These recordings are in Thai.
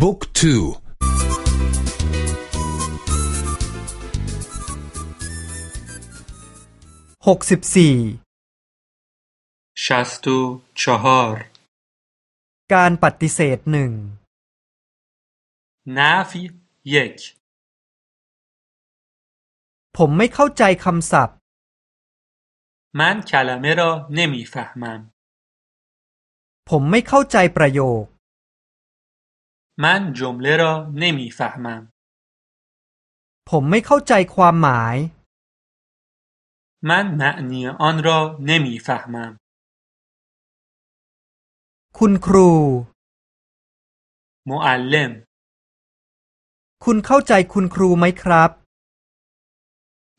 บุ๊กทูหกสิบสี่ชาสตูชอฮอร์การปฏิเสธหนึ่งนาฟิเยกผมไม่เข้าใจคำศัพท์มันคลามโรานมีฟะมัมผมไม่เข้าใจประโยค من جمله را نمیفهمم ผมไม่เข้าใจความหมาย من معنی آن را نمیفهمم คุณครู معلم คุณเข้าใจคุณครูไหมครับ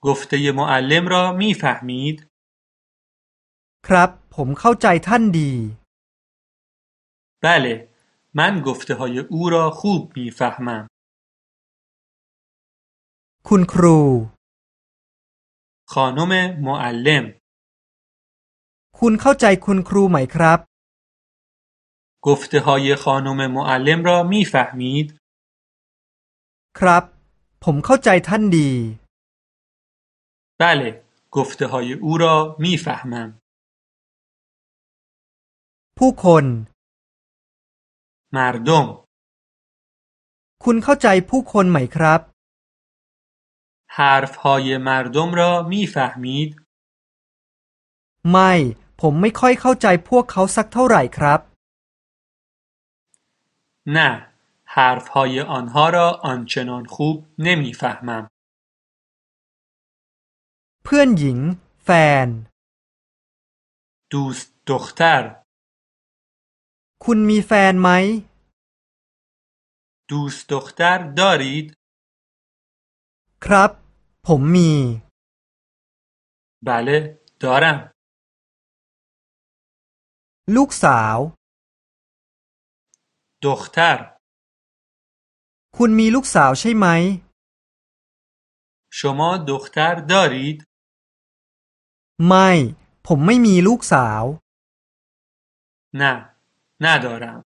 گفته معلم را میفهمید ครับ ผมเข้าใจท่านดี بله من گفته های او را خوب میفهمم คุณครู خانم معلم คุณเข้าใจคุณครูไหมครับ گفته های خانم معلم را میفهمید ครับ ผมเข้าใจท่านดี بله گفته های او را میفهمم ผู้คน مردم คุณเข้าใจผู้คนไหมครับ حرف های مردم را میفهمید ไม่ ผมไม่ค่อยเข้าใจพวกเขาสักเท่าไหร่ครับ نه حرف های آنها را آنچنان خوب نمیفهمم เพื่อนหญิง แฟน دوست دختر คุณมีแฟนไหม دوست دختر دارید ครับ ผมมี بله دارم ลูกสาว دختر คุณมีลูกสาวใช่ไหม شما دختر دارید ไม่ ผมไม่มีลูกสาว نه ندارم